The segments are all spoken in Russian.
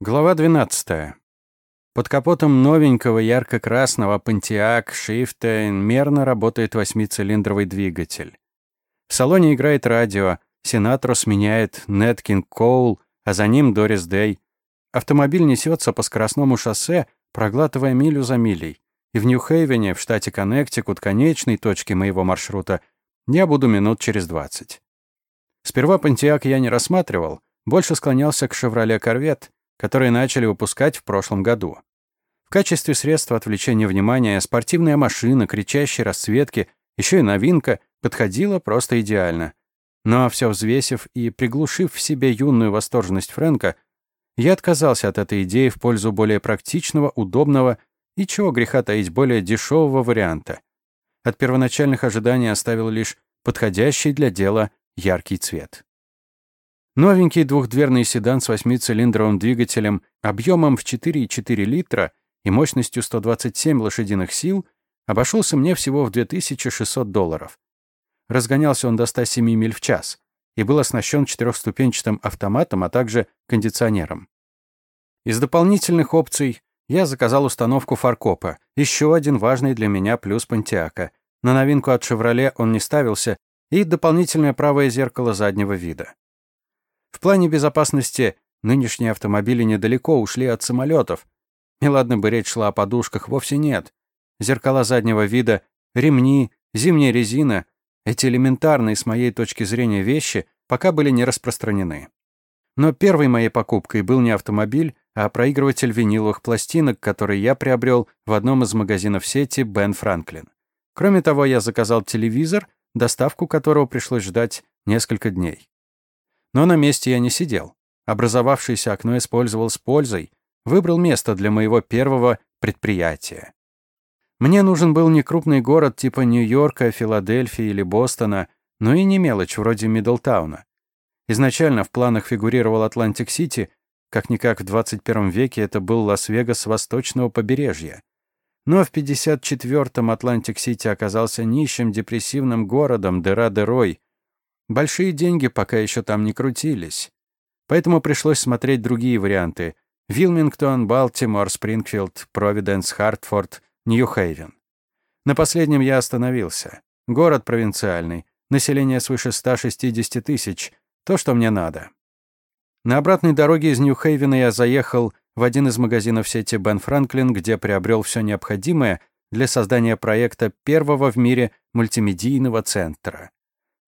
Глава 12. Под капотом новенького ярко-красного Pontiac Shifter мерно работает восьмицилиндровый двигатель. В салоне играет радио, сенатор сменяет Нет Кинг Коул, а за ним Дорис Дэй. Автомобиль несется по скоростному шоссе, проглатывая милю за милей. И в Нью-Хейвене, в штате Коннектикут, конечной точке моего маршрута, я буду минут через 20. Сперва Pontiac я не рассматривал, больше склонялся к Chevrolet Corvette, которые начали выпускать в прошлом году. В качестве средства отвлечения внимания спортивная машина, кричащей расцветки, еще и новинка, подходила просто идеально. Но все взвесив и приглушив в себе юную восторженность Фрэнка, я отказался от этой идеи в пользу более практичного, удобного и, чего греха таить, более дешевого варианта. От первоначальных ожиданий оставил лишь подходящий для дела яркий цвет. Новенький двухдверный седан с восьмицилиндровым двигателем объемом в 4,4 литра и мощностью 127 лошадиных сил обошелся мне всего в 2600 долларов. Разгонялся он до 107 миль в час и был оснащен четырехступенчатым автоматом, а также кондиционером. Из дополнительных опций я заказал установку фаркопа, еще один важный для меня плюс Понтиака. На новинку от «Шевроле» он не ставился, и дополнительное правое зеркало заднего вида. В плане безопасности нынешние автомобили недалеко ушли от самолетов. И ладно бы речь шла о подушках, вовсе нет. Зеркала заднего вида, ремни, зимняя резина — эти элементарные с моей точки зрения вещи пока были не распространены. Но первой моей покупкой был не автомобиль, а проигрыватель виниловых пластинок, который я приобрел в одном из магазинов сети Бен Франклин. Кроме того, я заказал телевизор, доставку которого пришлось ждать несколько дней. Но на месте я не сидел. Образовавшееся окно использовал с пользой, выбрал место для моего первого предприятия. Мне нужен был не крупный город типа Нью-Йорка, Филадельфии или Бостона, но и не мелочь вроде Мидлтауна. Изначально в планах фигурировал Атлантик-Сити, как-никак в 21 веке это был Лас-Вегас восточного побережья. Но в 54-м Атлантик-Сити оказался нищим депрессивным городом, дыра дырой, Большие деньги пока еще там не крутились. Поэтому пришлось смотреть другие варианты. Вилмингтон, Балтимор, Спрингфилд, Провиденс, Хартфорд, Нью-Хейвен. На последнем я остановился. Город провинциальный, население свыше 160 тысяч, то, что мне надо. На обратной дороге из Нью-Хейвена я заехал в один из магазинов сети Бен Франклин, где приобрел все необходимое для создания проекта первого в мире мультимедийного центра.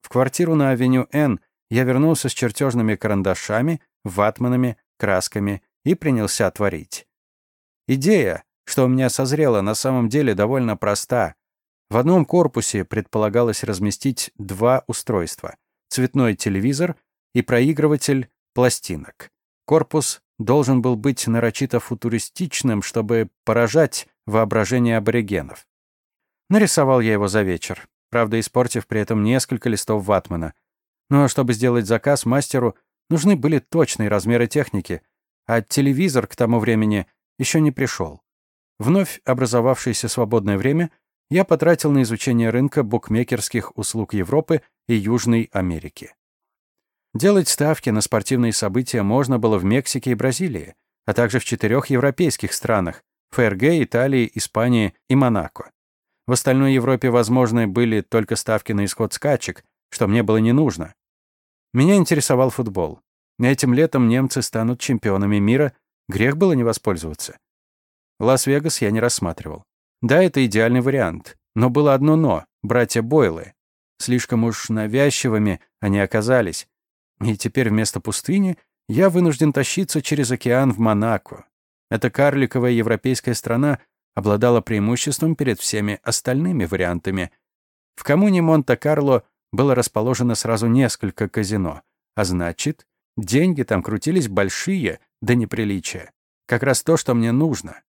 В квартиру на авеню Н я вернулся с чертежными карандашами, ватманами, красками и принялся творить. Идея, что у меня созрела, на самом деле довольно проста. В одном корпусе предполагалось разместить два устройства — цветной телевизор и проигрыватель пластинок. Корпус должен был быть нарочито футуристичным, чтобы поражать воображение аборигенов. Нарисовал я его за вечер правда, испортив при этом несколько листов ватмана. Но чтобы сделать заказ мастеру, нужны были точные размеры техники, а телевизор к тому времени еще не пришел. Вновь образовавшееся свободное время я потратил на изучение рынка букмекерских услуг Европы и Южной Америки. Делать ставки на спортивные события можно было в Мексике и Бразилии, а также в четырех европейских странах — ФРГ, Италии, Испании и Монако. В остальной Европе возможны были только ставки на исход скачек, что мне было не нужно. Меня интересовал футбол. Этим летом немцы станут чемпионами мира, грех было не воспользоваться. Лас-Вегас я не рассматривал. Да, это идеальный вариант, но было одно «но» — братья Бойлы. Слишком уж навязчивыми они оказались. И теперь вместо пустыни я вынужден тащиться через океан в Монако. Это карликовая европейская страна обладала преимуществом перед всеми остальными вариантами. В коммуне Монте-Карло было расположено сразу несколько казино, а значит, деньги там крутились большие до неприличия. Как раз то, что мне нужно.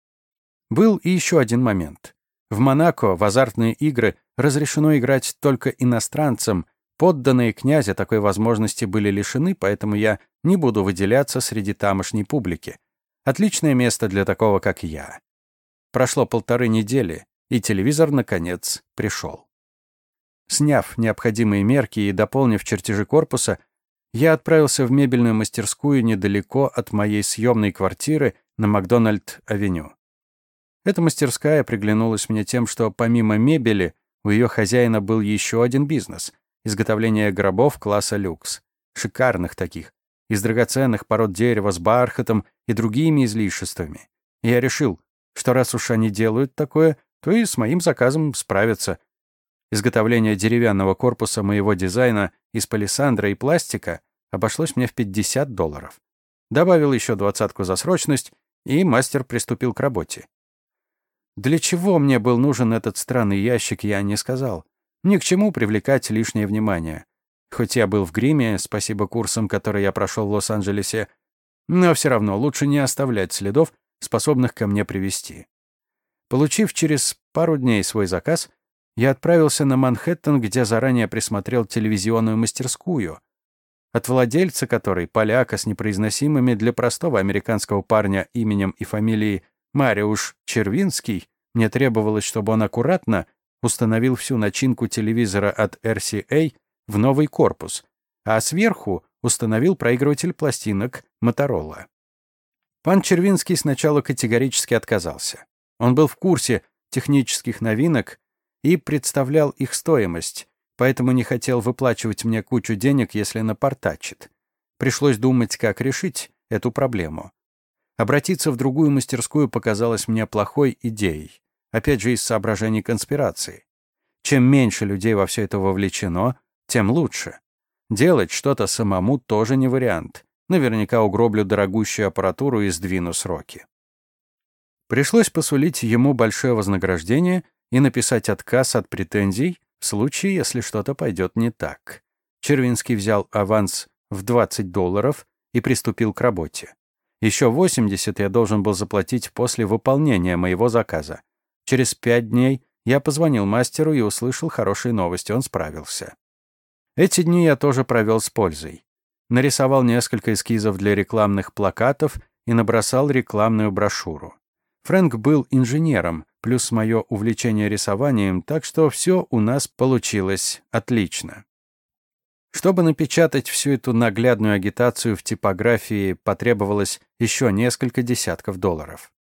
Был и еще один момент. В Монако в азартные игры разрешено играть только иностранцам, подданные князя такой возможности были лишены, поэтому я не буду выделяться среди тамошней публики. Отличное место для такого, как я. Прошло полторы недели, и телевизор, наконец, пришел. Сняв необходимые мерки и дополнив чертежи корпуса, я отправился в мебельную мастерскую недалеко от моей съемной квартиры на Макдональд-авеню. Эта мастерская приглянулась мне тем, что помимо мебели у ее хозяина был еще один бизнес — изготовление гробов класса люкс. Шикарных таких, из драгоценных пород дерева с бархатом и другими излишествами. я решил, что раз уж они делают такое, то и с моим заказом справятся. Изготовление деревянного корпуса моего дизайна из палисандра и пластика обошлось мне в 50 долларов. Добавил еще двадцатку за срочность, и мастер приступил к работе. Для чего мне был нужен этот странный ящик, я не сказал. Ни к чему привлекать лишнее внимание. Хоть я был в гриме, спасибо курсам, которые я прошел в Лос-Анджелесе, но все равно лучше не оставлять следов, способных ко мне привести. Получив через пару дней свой заказ, я отправился на Манхэттен, где заранее присмотрел телевизионную мастерскую, от владельца которой, поляка с непроизносимыми для простого американского парня именем и фамилией Мариуш Червинский, мне требовалось, чтобы он аккуратно установил всю начинку телевизора от RCA в новый корпус, а сверху установил проигрыватель пластинок Моторола. Пан Червинский сначала категорически отказался. Он был в курсе технических новинок и представлял их стоимость, поэтому не хотел выплачивать мне кучу денег, если напортачит. Пришлось думать, как решить эту проблему. Обратиться в другую мастерскую показалось мне плохой идеей, опять же из соображений конспирации. Чем меньше людей во все это вовлечено, тем лучше. Делать что-то самому тоже не вариант. Наверняка угроблю дорогущую аппаратуру и сдвину сроки. Пришлось посулить ему большое вознаграждение и написать отказ от претензий в случае, если что-то пойдет не так. Червинский взял аванс в 20 долларов и приступил к работе. Еще 80 я должен был заплатить после выполнения моего заказа. Через пять дней я позвонил мастеру и услышал хорошие новости, он справился. Эти дни я тоже провел с пользой. Нарисовал несколько эскизов для рекламных плакатов и набросал рекламную брошюру. Фрэнк был инженером, плюс мое увлечение рисованием, так что все у нас получилось отлично. Чтобы напечатать всю эту наглядную агитацию в типографии, потребовалось еще несколько десятков долларов.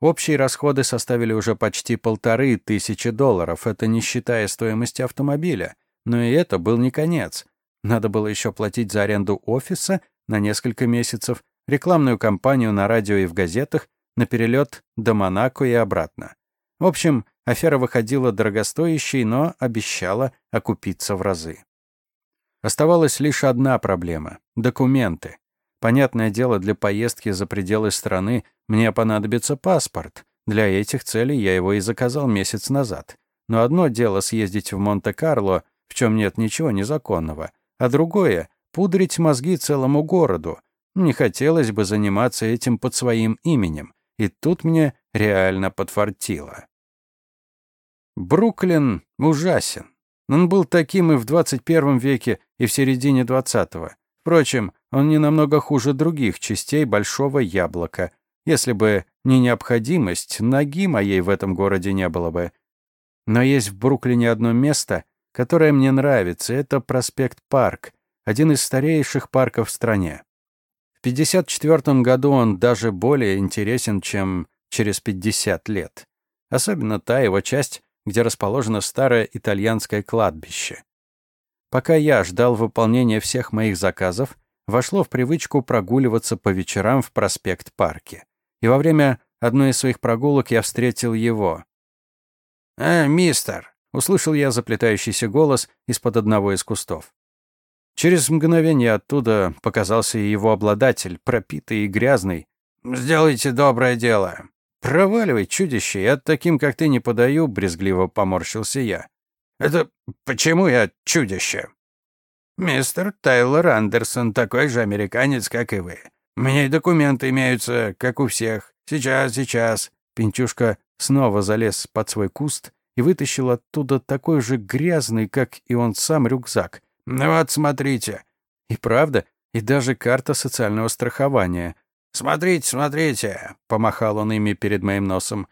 Общие расходы составили уже почти полторы тысячи долларов, это не считая стоимости автомобиля — но и это был не конец. Надо было еще платить за аренду офиса на несколько месяцев, рекламную кампанию на радио и в газетах, на перелет до Монако и обратно. В общем, афера выходила дорогостоящей, но обещала окупиться в разы. Оставалась лишь одна проблема — документы. Понятное дело, для поездки за пределы страны мне понадобится паспорт. Для этих целей я его и заказал месяц назад. Но одно дело съездить в Монте-Карло, в чем нет ничего незаконного, а другое — пудрить мозги целому городу. Не хотелось бы заниматься этим под своим именем, и тут мне реально подфартило. Бруклин ужасен. Он был таким и в 21 веке, и в середине 20-го. Впрочем, он не намного хуже других частей Большого Яблока. Если бы не необходимость, ноги моей в этом городе не было бы. Но есть в Бруклине одно место, которая мне нравится, это проспект Парк, один из старейших парков в стране. В 1954 году он даже более интересен, чем через 50 лет. Особенно та его часть, где расположено старое итальянское кладбище. Пока я ждал выполнения всех моих заказов, вошло в привычку прогуливаться по вечерам в проспект-парке. И во время одной из своих прогулок я встретил его. «Э, мистер, Услышал я заплетающийся голос из-под одного из кустов. Через мгновение оттуда показался его обладатель, пропитый и грязный. «Сделайте доброе дело». «Проваливай, чудище, я таким, как ты, не подаю», — брезгливо поморщился я. «Это почему я чудище?» «Мистер Тайлор Андерсон такой же американец, как и вы. У и документы имеются, как у всех. Сейчас, сейчас». Пинчушка снова залез под свой куст и вытащил оттуда такой же грязный, как и он сам, рюкзак. «Ну вот, смотрите». И правда, и даже карта социального страхования. «Смотрите, смотрите», — помахал он ими перед моим носом.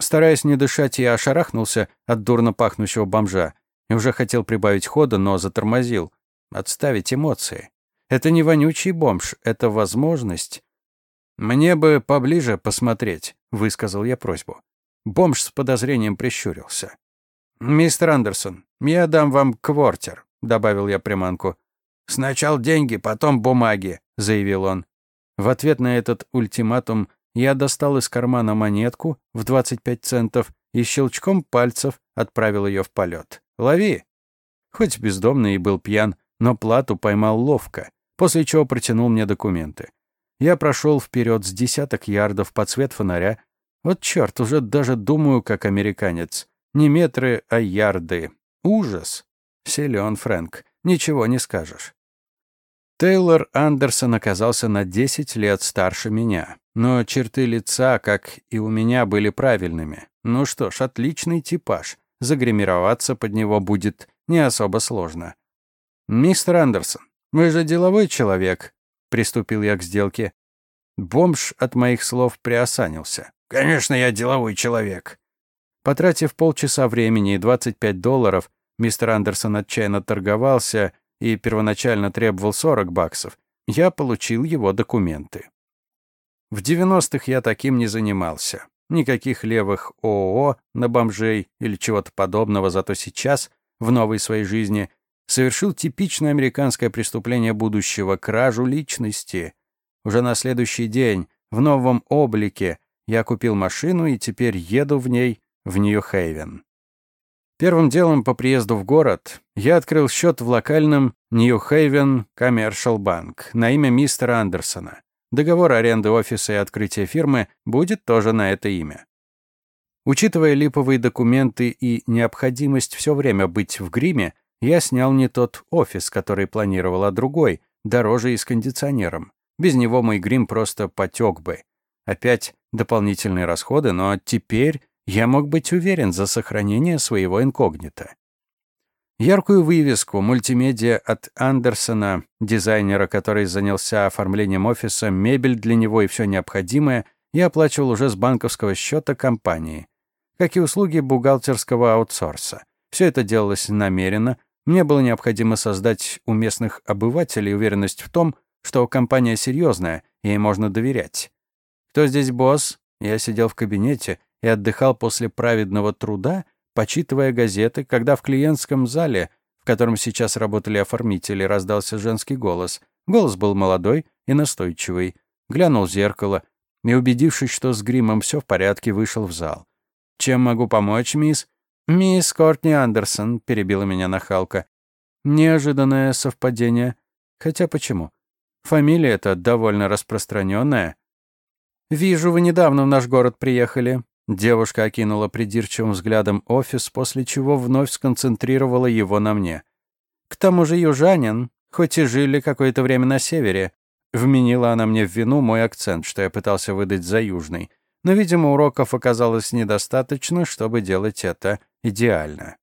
Стараясь не дышать, я ошарахнулся от дурно пахнущего бомжа и уже хотел прибавить хода, но затормозил. Отставить эмоции. Это не вонючий бомж, это возможность. «Мне бы поближе посмотреть», — высказал я просьбу. Бомж с подозрением прищурился. «Мистер Андерсон, я дам вам квартер», — добавил я приманку. «Сначала деньги, потом бумаги», — заявил он. В ответ на этот ультиматум я достал из кармана монетку в 25 центов и щелчком пальцев отправил ее в полет. «Лови!» Хоть бездомный и был пьян, но плату поймал ловко, после чего протянул мне документы. Я прошел вперед с десяток ярдов под свет фонаря. Вот черт, уже даже думаю, как американец. Не метры, а ярды. Ужас. Силен Фрэнк. Ничего не скажешь. Тейлор Андерсон оказался на 10 лет старше меня, но черты лица, как и у меня, были правильными. Ну что ж, отличный типаж. Загримироваться под него будет не особо сложно. «Мистер Андерсон, вы же деловой человек», — приступил я к сделке. Бомж от моих слов приосанился. «Конечно, я деловой человек». Потратив полчаса времени и 25 долларов, мистер Андерсон отчаянно торговался — и первоначально требовал 40 баксов, я получил его документы. В 90-х я таким не занимался. Никаких левых ООО на бомжей или чего-то подобного, зато сейчас, в новой своей жизни, совершил типичное американское преступление будущего — кражу личности. Уже на следующий день, в новом облике, я купил машину и теперь еду в ней в Нью-Хейвен. Первым делом по приезду в город я открыл счет в локальном Haven Commercial Bank на имя мистера Андерсона. Договор аренды офиса и открытия фирмы будет тоже на это имя. Учитывая липовые документы и необходимость все время быть в гриме, я снял не тот офис, который планировал, а другой, дороже и с кондиционером. Без него мой грим просто потек бы. Опять дополнительные расходы, но теперь я мог быть уверен за сохранение своего инкогнито. Яркую вывеску мультимедиа от Андерсона, дизайнера, который занялся оформлением офиса, мебель для него и все необходимое, я оплачивал уже с банковского счета компании, как и услуги бухгалтерского аутсорса. Все это делалось намеренно. Мне было необходимо создать у местных обывателей уверенность в том, что компания серьезная, ей можно доверять. Кто здесь босс? Я сидел в кабинете, и отдыхал после праведного труда, почитывая газеты, когда в клиентском зале, в котором сейчас работали оформители, раздался женский голос. Голос был молодой и настойчивый. Глянул в зеркало и, убедившись, что с гримом все в порядке, вышел в зал. «Чем могу помочь, мисс?» «Мисс Кортни Андерсон», — перебила меня нахалка. Неожиданное совпадение. Хотя почему? Фамилия эта довольно распространенная. «Вижу, вы недавно в наш город приехали. Девушка окинула придирчивым взглядом офис, после чего вновь сконцентрировала его на мне. «К тому же южанин, хоть и жили какое-то время на севере». Вменила она мне в вину мой акцент, что я пытался выдать за южный. Но, видимо, уроков оказалось недостаточно, чтобы делать это идеально.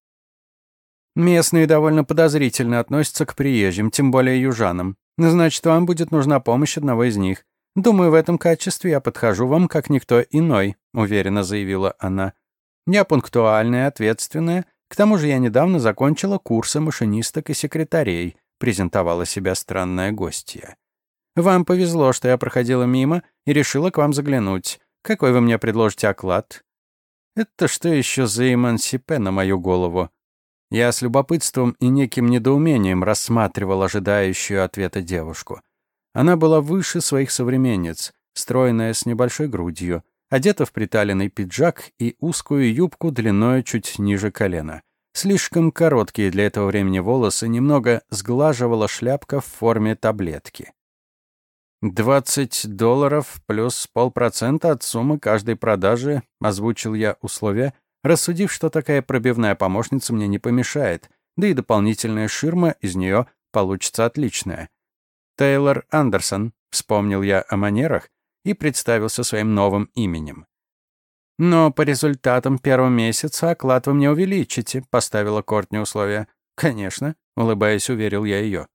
Местные довольно подозрительно относятся к приезжим, тем более южанам. Значит, вам будет нужна помощь одного из них. «Думаю, в этом качестве я подхожу вам, как никто иной», — уверенно заявила она. «Я пунктуальная, ответственная. К тому же я недавно закончила курсы машинисток и секретарей», — презентовала себя странная гостья. «Вам повезло, что я проходила мимо и решила к вам заглянуть. Какой вы мне предложите оклад?» «Это что еще за эмансипе на мою голову?» Я с любопытством и неким недоумением рассматривал ожидающую ответа девушку. Она была выше своих современниц, стройная с небольшой грудью, одета в приталенный пиджак и узкую юбку длиной чуть ниже колена. Слишком короткие для этого времени волосы немного сглаживала шляпка в форме таблетки. «Двадцать долларов плюс полпроцента от суммы каждой продажи», — озвучил я условия, рассудив, что такая пробивная помощница мне не помешает, да и дополнительная ширма из нее получится отличная. Тейлор Андерсон, вспомнил я о манерах и представился своим новым именем. «Но по результатам первого месяца оклад вы мне увеличите», — поставила Кортни условие. «Конечно», — улыбаясь, уверил я ее.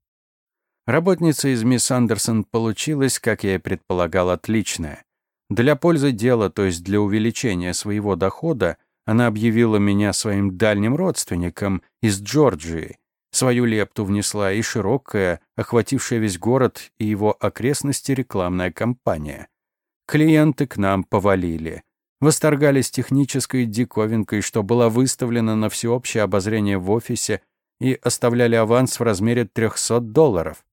Работница из мисс Андерсон получилась, как я и предполагал, отличная. Для пользы дела, то есть для увеличения своего дохода, она объявила меня своим дальним родственником из Джорджии, Свою лепту внесла и широкая, охватившая весь город и его окрестности рекламная кампания. Клиенты к нам повалили. Восторгались технической диковинкой, что была выставлена на всеобщее обозрение в офисе и оставляли аванс в размере 300 долларов.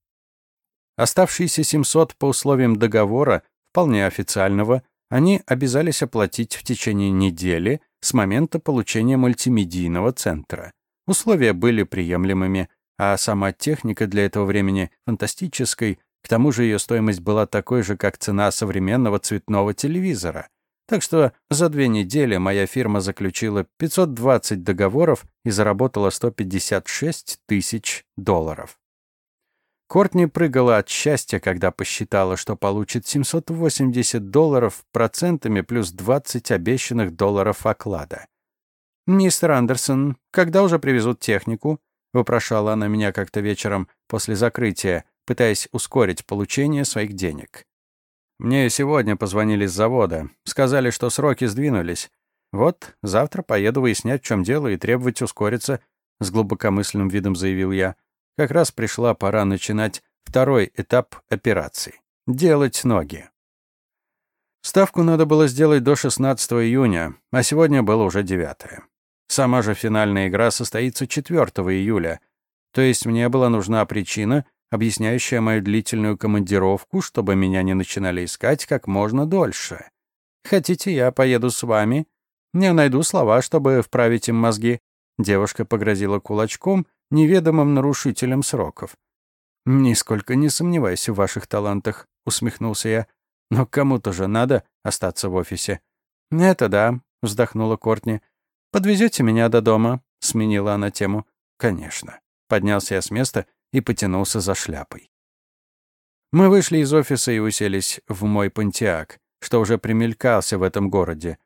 Оставшиеся 700 по условиям договора, вполне официального, они обязались оплатить в течение недели с момента получения мультимедийного центра. Условия были приемлемыми, а сама техника для этого времени фантастической, к тому же ее стоимость была такой же, как цена современного цветного телевизора. Так что за две недели моя фирма заключила 520 договоров и заработала 156 тысяч долларов. Кортни прыгала от счастья, когда посчитала, что получит 780 долларов процентами плюс 20 обещанных долларов оклада. «Мистер Андерсон, когда уже привезут технику?» — вопрошала она меня как-то вечером после закрытия, пытаясь ускорить получение своих денег. «Мне сегодня позвонили с завода. Сказали, что сроки сдвинулись. Вот, завтра поеду выяснять, в чем дело, и требовать ускориться», — с глубокомысленным видом заявил я. Как раз пришла пора начинать второй этап операции — делать ноги. Ставку надо было сделать до 16 июня, а сегодня было уже 9. Сама же финальная игра состоится 4 июля, то есть мне была нужна причина, объясняющая мою длительную командировку, чтобы меня не начинали искать как можно дольше. Хотите, я поеду с вами? Не найду слова, чтобы вправить им мозги. Девушка погрозила кулачком неведомым нарушителем сроков. «Нисколько не сомневаюсь в ваших талантах», — усмехнулся я. «Но кому-то же надо остаться в офисе». «Это да», — вздохнула Кортни. «Подвезете меня до дома?» — сменила она тему. «Конечно». Поднялся я с места и потянулся за шляпой. Мы вышли из офиса и уселись в мой Пантиак, что уже примелькался в этом городе.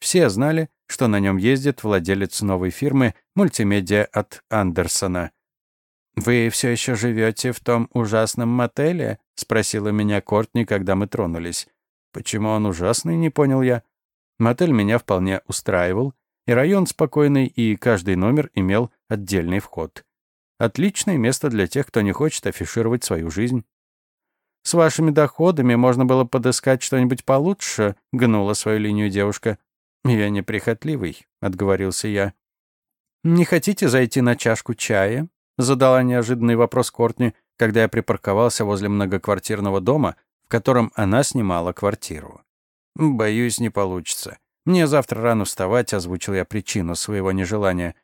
Все знали, что на нем ездит владелец новой фирмы мультимедиа от Андерсона. «Вы все еще живете в том ужасном мотеле?» — спросила меня Кортни, когда мы тронулись. «Почему он ужасный?» — не понял я. Мотель меня вполне устраивал, и район спокойный, и каждый номер имел отдельный вход. Отличное место для тех, кто не хочет афишировать свою жизнь. «С вашими доходами можно было подыскать что-нибудь получше», — гнула свою линию девушка. «Я неприхотливый», — отговорился я. «Не хотите зайти на чашку чая?» — задала неожиданный вопрос Кортни, когда я припарковался возле многоквартирного дома, в котором она снимала квартиру. «Боюсь, не получится. «Мне завтра рано вставать», — озвучил я причину своего нежелания.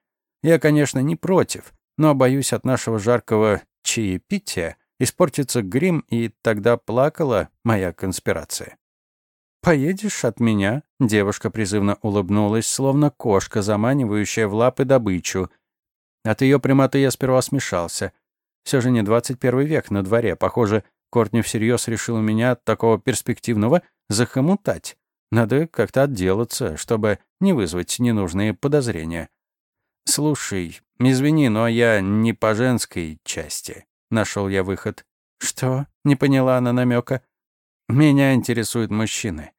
«Я, конечно, не против, но боюсь от нашего жаркого чаепития испортится грим, и тогда плакала моя конспирация». «Поедешь от меня?» — девушка призывно улыбнулась, словно кошка, заманивающая в лапы добычу. От ее прямоты я сперва смешался. Все же не 21 век на дворе. Похоже, Кортни всерьез решил меня такого перспективного захомутать. Надо как-то отделаться, чтобы не вызвать ненужные подозрения. «Слушай, извини, но я не по женской части», — нашел я выход. «Что?» — не поняла она намека. «Меня интересуют мужчины.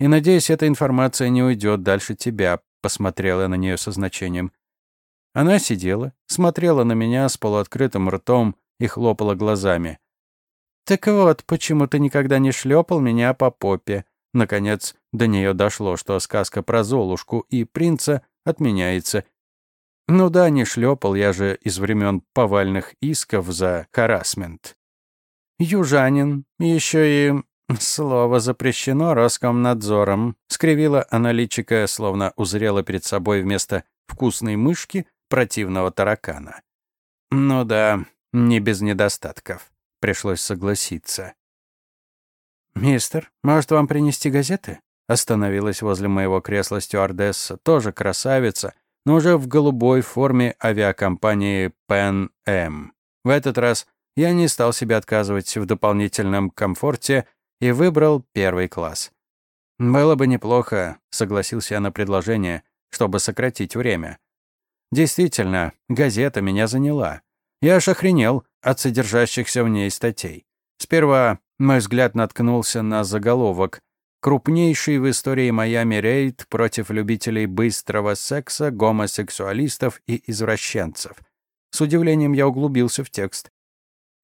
И, надеюсь, эта информация не уйдет дальше тебя», — посмотрела на нее со значением. Она сидела, смотрела на меня с полуоткрытым ртом и хлопала глазами. «Так вот, почему ты никогда не шлепал меня по попе?» Наконец, до нее дошло, что сказка про Золушку и принца отменяется. Ну да, не шлепал я же из времен повальных исков за харасмент. Южанин, еще и слово запрещено Роскомнадзором, скривила аналитика, словно узрела перед собой вместо вкусной мышки противного таракана. Ну да, не без недостатков, пришлось согласиться. «Мистер, может, вам принести газеты?» Остановилась возле моего кресла стюардесса, тоже красавица, но уже в голубой форме авиакомпании Pan Am. В этот раз я не стал себе отказывать в дополнительном комфорте и выбрал первый класс. «Было бы неплохо», — согласился я на предложение, чтобы сократить время. Действительно, газета меня заняла. Я аж охренел от содержащихся в ней статей. Сперва мой взгляд наткнулся на заголовок «Крупнейший в истории Майами рейд против любителей быстрого секса, гомосексуалистов и извращенцев». С удивлением я углубился в текст.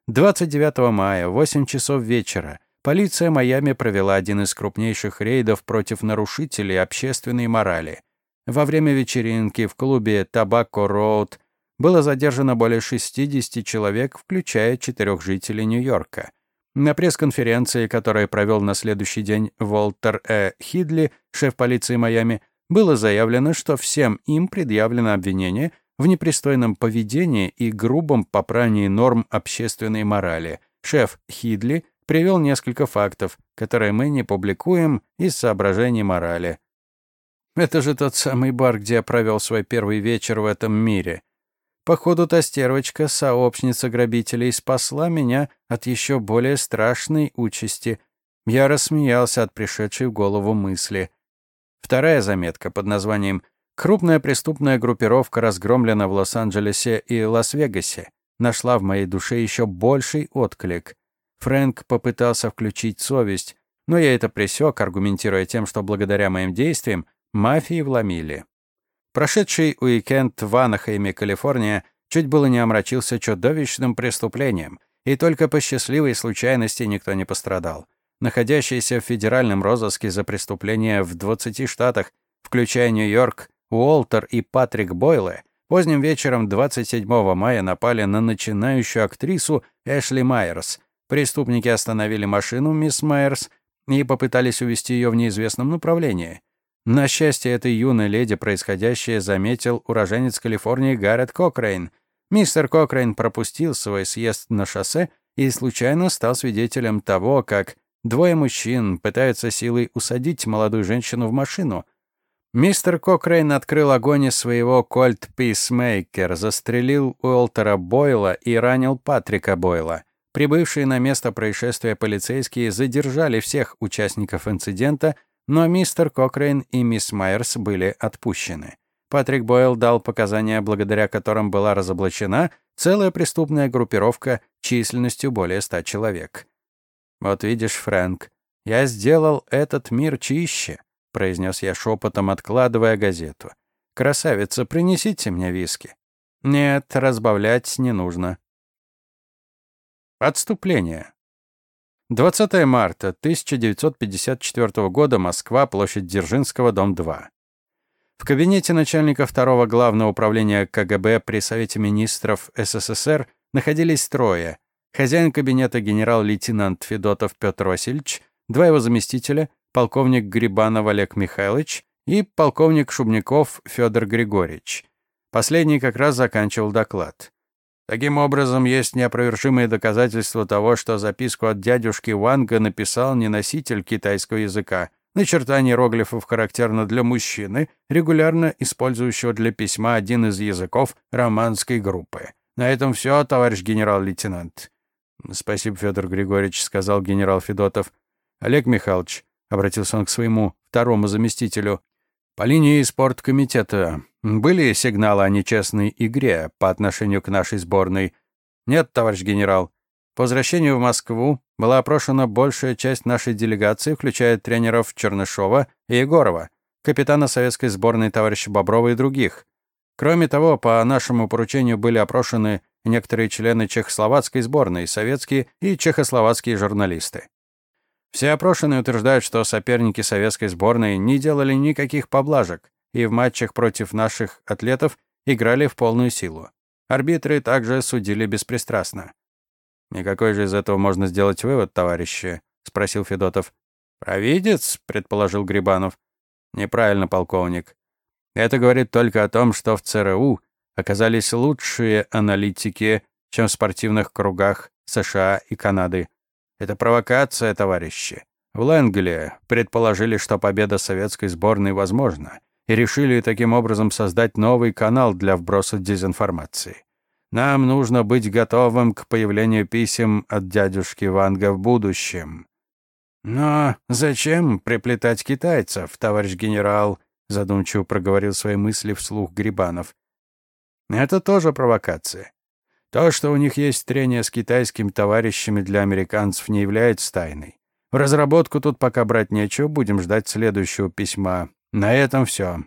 29 мая, 8 часов вечера, полиция Майами провела один из крупнейших рейдов против нарушителей общественной морали. Во время вечеринки в клубе Табако Роуд было задержано более 60 человек, включая четырех жителей Нью-Йорка. На пресс-конференции, которую провел на следующий день Волтер Э. Хидли, шеф полиции Майами, было заявлено, что всем им предъявлено обвинение – в непристойном поведении и грубом попрании норм общественной морали. Шеф Хидли привел несколько фактов, которые мы не публикуем из соображений морали. Это же тот самый бар, где я провел свой первый вечер в этом мире. Походу, та стервочка, сообщница грабителей, спасла меня от еще более страшной участи. Я рассмеялся от пришедшей в голову мысли. Вторая заметка под названием Крупная преступная группировка разгромлена в Лос-Анджелесе и Лас-Вегасе. Нашла в моей душе еще больший отклик. Фрэнк попытался включить совесть, но я это пресек, аргументируя тем, что благодаря моим действиям мафии вломили. Прошедший уикенд в Анахайме, Калифорния, чуть было не омрачился чудовищным преступлением, и только по счастливой случайности никто не пострадал. Находящиеся в федеральном розыске за преступления в 20 штатах, включая Нью-Йорк, Уолтер и Патрик Бойле поздним вечером 27 мая напали на начинающую актрису Эшли Майерс. Преступники остановили машину мисс Майерс и попытались увести ее в неизвестном направлении. На счастье этой юной леди происходящее заметил уроженец Калифорнии Гаррет Кокрейн. Мистер Кокрейн пропустил свой съезд на шоссе и случайно стал свидетелем того, как двое мужчин пытаются силой усадить молодую женщину в машину, Мистер Кокрейн открыл огонь из своего Кольт Писмейкер, застрелил Уолтера Бойла и ранил Патрика Бойла. Прибывшие на место происшествия полицейские задержали всех участников инцидента, но мистер Кокрейн и мисс Майерс были отпущены. Патрик Бойл дал показания, благодаря которым была разоблачена целая преступная группировка численностью более ста человек. «Вот видишь, Фрэнк, я сделал этот мир чище произнес я шепотом, откладывая газету. «Красавица, принесите мне виски». «Нет, разбавлять не нужно». Отступление. 20 марта 1954 года, Москва, площадь Дзержинского, дом 2. В кабинете начальника второго главного управления КГБ при Совете министров СССР находились трое. Хозяин кабинета генерал-лейтенант Федотов Петр Васильевич, два его заместителя, полковник Грибанов Олег Михайлович и полковник Шубников Федор Григорьевич. Последний как раз заканчивал доклад. Таким образом, есть неопровержимые доказательства того, что записку от дядюшки Ванга написал не носитель китайского языка. Начертание иероглифов характерно для мужчины, регулярно использующего для письма один из языков романской группы. На этом все, товарищ генерал-лейтенант. «Спасибо, Федор Григорьевич», — сказал генерал Федотов. «Олег Михайлович, обратился он к своему второму заместителю. По линии спорткомитета были сигналы о нечестной игре по отношению к нашей сборной? Нет, товарищ генерал. По возвращению в Москву была опрошена большая часть нашей делегации, включая тренеров Чернышова и Егорова, капитана советской сборной товарища Боброва и других. Кроме того, по нашему поручению были опрошены некоторые члены чехословацкой сборной, советские и чехословацкие журналисты. Все опрошенные утверждают, что соперники советской сборной не делали никаких поблажек и в матчах против наших атлетов играли в полную силу. Арбитры также судили беспристрастно. «И какой же из этого можно сделать вывод, товарищи?» — спросил Федотов. «Провидец?» — предположил Грибанов. «Неправильно, полковник. Это говорит только о том, что в ЦРУ оказались лучшие аналитики, чем в спортивных кругах США и Канады. Это провокация, товарищи. В Лэнгли предположили, что победа советской сборной возможна, и решили таким образом создать новый канал для вброса дезинформации. Нам нужно быть готовым к появлению писем от дядюшки Ванга в будущем. Но зачем приплетать китайцев, товарищ генерал? задумчиво проговорил свои мысли вслух Грибанов. Это тоже провокация. То, что у них есть трение с китайскими товарищами для американцев, не является тайной. В разработку тут пока брать нечего, будем ждать следующего письма. На этом все.